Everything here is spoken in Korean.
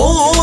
오